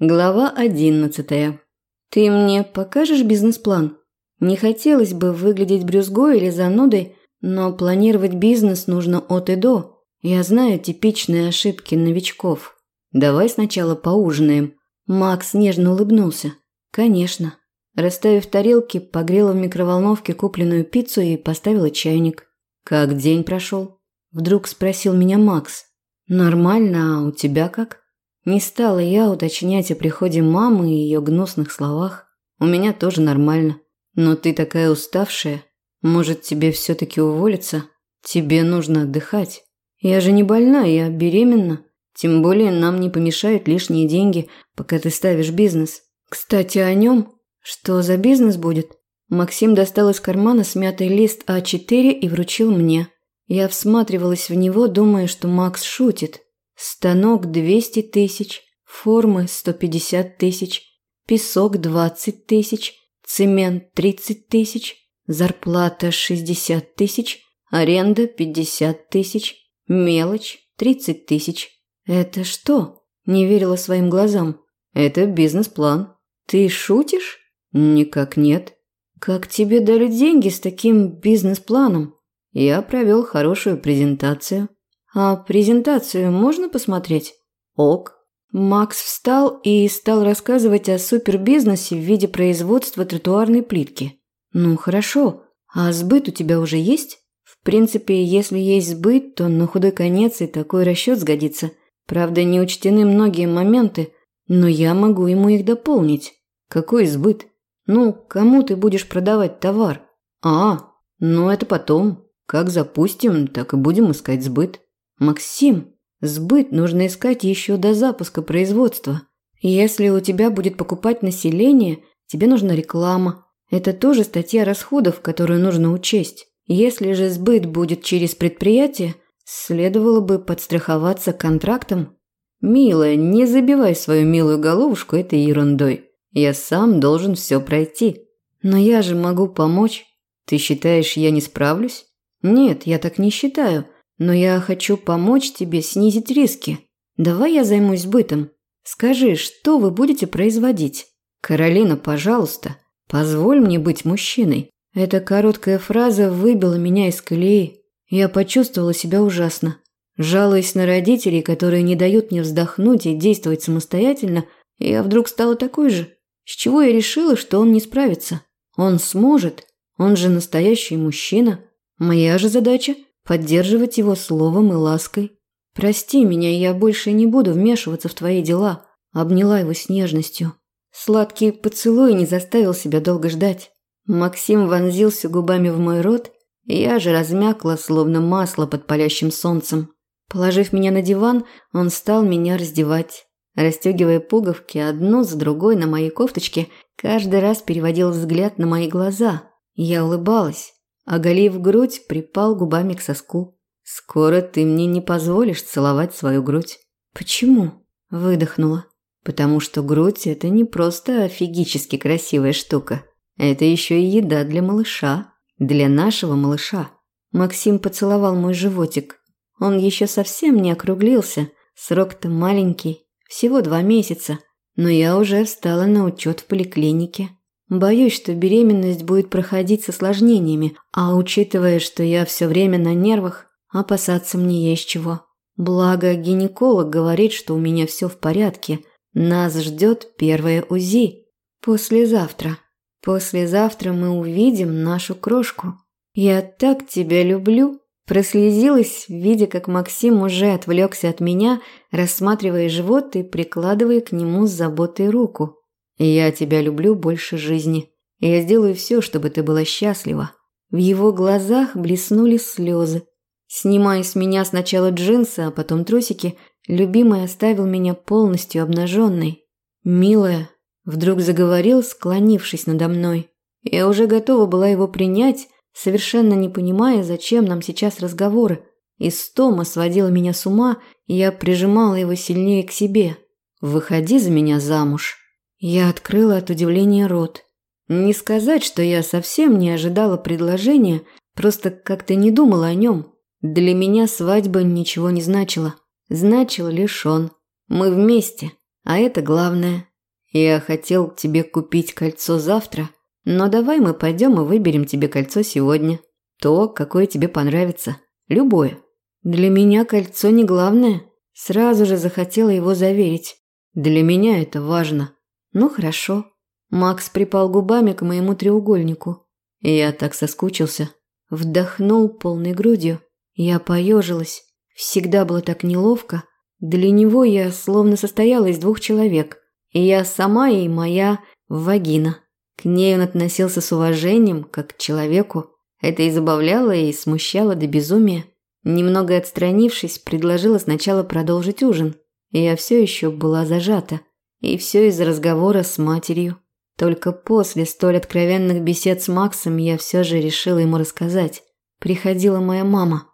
Глава одиннадцатая. Ты мне покажешь бизнес-план? Не хотелось бы выглядеть брюзгой или занудой, но планировать бизнес нужно от и до. Я знаю типичные ошибки новичков. Давай сначала поужинаем. Макс нежно улыбнулся. Конечно. Расставив тарелки, погрела в микроволновке купленную пиццу и поставила чайник. Как день прошел? Вдруг спросил меня Макс. Нормально, а у тебя как? Не стала я уточнять о приходе мамы и ее гнусных словах. У меня тоже нормально. Но ты такая уставшая. Может, тебе все-таки уволиться? Тебе нужно отдыхать. Я же не больна, я беременна. Тем более нам не помешают лишние деньги, пока ты ставишь бизнес. Кстати, о нем. Что за бизнес будет? Максим достал из кармана смятый лист А4 и вручил мне. Я всматривалась в него, думая, что Макс шутит. Станок 200 тысяч, формы 150 тысяч, песок 20 тысяч, цемент 30 тысяч, зарплата 60 тысяч, аренда 50 тысяч, мелочь 30 тысяч. Это что? Не верила своим глазам. Это бизнес-план. Ты шутишь? Никак нет. Как тебе дали деньги с таким бизнес-планом? Я провел хорошую презентацию. «А презентацию можно посмотреть?» «Ок». Макс встал и стал рассказывать о супербизнесе в виде производства тротуарной плитки. «Ну, хорошо. А сбыт у тебя уже есть?» «В принципе, если есть сбыт, то на худой конец и такой расчет сгодится. Правда, не учтены многие моменты, но я могу ему их дополнить. Какой сбыт? Ну, кому ты будешь продавать товар? А, ну это потом. Как запустим, так и будем искать сбыт. «Максим, сбыт нужно искать еще до запуска производства. Если у тебя будет покупать население, тебе нужна реклама. Это тоже статья расходов, которую нужно учесть. Если же сбыт будет через предприятие, следовало бы подстраховаться контрактом. Милая, не забивай свою милую головушку этой ерундой. Я сам должен все пройти. Но я же могу помочь. Ты считаешь, я не справлюсь? Нет, я так не считаю. Но я хочу помочь тебе снизить риски. Давай я займусь бытом. Скажи, что вы будете производить? Каролина, пожалуйста, позволь мне быть мужчиной. Эта короткая фраза выбила меня из колеи. Я почувствовала себя ужасно. Жалуясь на родителей, которые не дают мне вздохнуть и действовать самостоятельно, я вдруг стала такой же. С чего я решила, что он не справится? Он сможет. Он же настоящий мужчина. Моя же задача поддерживать его словом и лаской. «Прости меня, я больше не буду вмешиваться в твои дела», – обняла его с нежностью. Сладкий поцелуй не заставил себя долго ждать. Максим вонзился губами в мой рот, и я же размякла, словно масло под палящим солнцем. Положив меня на диван, он стал меня раздевать. Расстегивая пуговки одну за другой на моей кофточке, каждый раз переводил взгляд на мои глаза. Я улыбалась. Оголив грудь, припал губами к соску. «Скоро ты мне не позволишь целовать свою грудь». «Почему?» – выдохнула. «Потому что грудь – это не просто офигически красивая штука. Это еще и еда для малыша. Для нашего малыша». Максим поцеловал мой животик. Он еще совсем не округлился. Срок-то маленький, всего два месяца. Но я уже встала на учет в поликлинике. Боюсь, что беременность будет проходить с осложнениями, а учитывая, что я все время на нервах, опасаться мне есть чего. Благо, гинеколог говорит, что у меня все в порядке. Нас ждет первое УЗИ. Послезавтра. Послезавтра мы увидим нашу крошку. Я так тебя люблю. Прослезилась, видя, как Максим уже отвлекся от меня, рассматривая живот и прикладывая к нему с заботой руку. Я тебя люблю больше жизни. Я сделаю все, чтобы ты была счастлива. В его глазах блеснули слезы. Снимая с меня сначала джинсы, а потом трусики, любимый оставил меня полностью обнаженной. «Милая», – вдруг заговорил, склонившись надо мной. Я уже готова была его принять, совершенно не понимая, зачем нам сейчас разговоры. Истома сводила меня с ума, и я прижимала его сильнее к себе. «Выходи за меня замуж». Я открыла от удивления рот. Не сказать, что я совсем не ожидала предложения, просто как-то не думала о нем. Для меня свадьба ничего не значила. Значил лишь он. Мы вместе, а это главное. Я хотел тебе купить кольцо завтра, но давай мы пойдем и выберем тебе кольцо сегодня. То, какое тебе понравится. Любое. Для меня кольцо не главное. Сразу же захотела его заверить. Для меня это важно. Ну хорошо. Макс припал губами к моему треугольнику. Я так соскучился. Вдохнул полной грудью. Я поежилась. Всегда было так неловко. Для него я словно состояла из двух человек. И я сама и моя вагина. К ней он относился с уважением, как к человеку. Это и забавляло, и смущало до безумия. Немного отстранившись, предложила сначала продолжить ужин. Я все еще была зажата. И все из-за разговора с матерью. Только после столь откровенных бесед с Максом я все же решила ему рассказать. Приходила моя мама.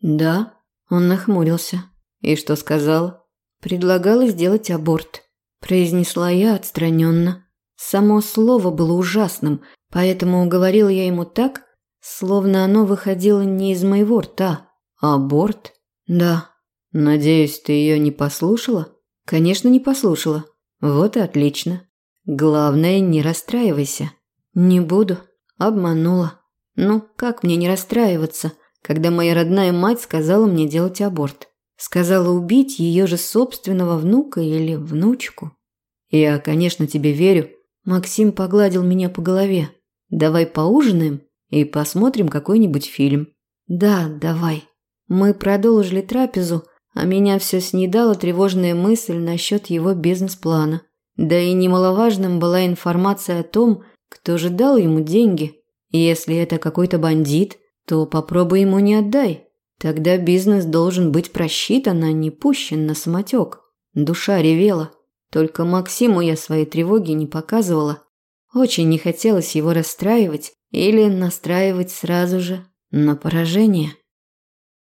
«Да?» Он нахмурился. «И что сказала?» «Предлагала сделать аборт», – произнесла я отстраненно. Само слово было ужасным, поэтому говорила я ему так, словно оно выходило не из моего рта. «Аборт?» «Да». «Надеюсь, ты ее не послушала?» «Конечно, не послушала». «Вот и отлично. Главное, не расстраивайся». «Не буду». Обманула. «Ну, как мне не расстраиваться?» когда моя родная мать сказала мне делать аборт. Сказала убить ее же собственного внука или внучку. Я, конечно, тебе верю. Максим погладил меня по голове. Давай поужинаем и посмотрим какой-нибудь фильм. Да, давай. Мы продолжили трапезу, а меня все снедала тревожная мысль насчет его бизнес-плана. Да и немаловажным была информация о том, кто же дал ему деньги. Если это какой-то бандит, то попробуй ему не отдай. Тогда бизнес должен быть просчитан, а не пущен на самотек. Душа ревела. Только Максиму я свои тревоги не показывала. Очень не хотелось его расстраивать или настраивать сразу же на поражение.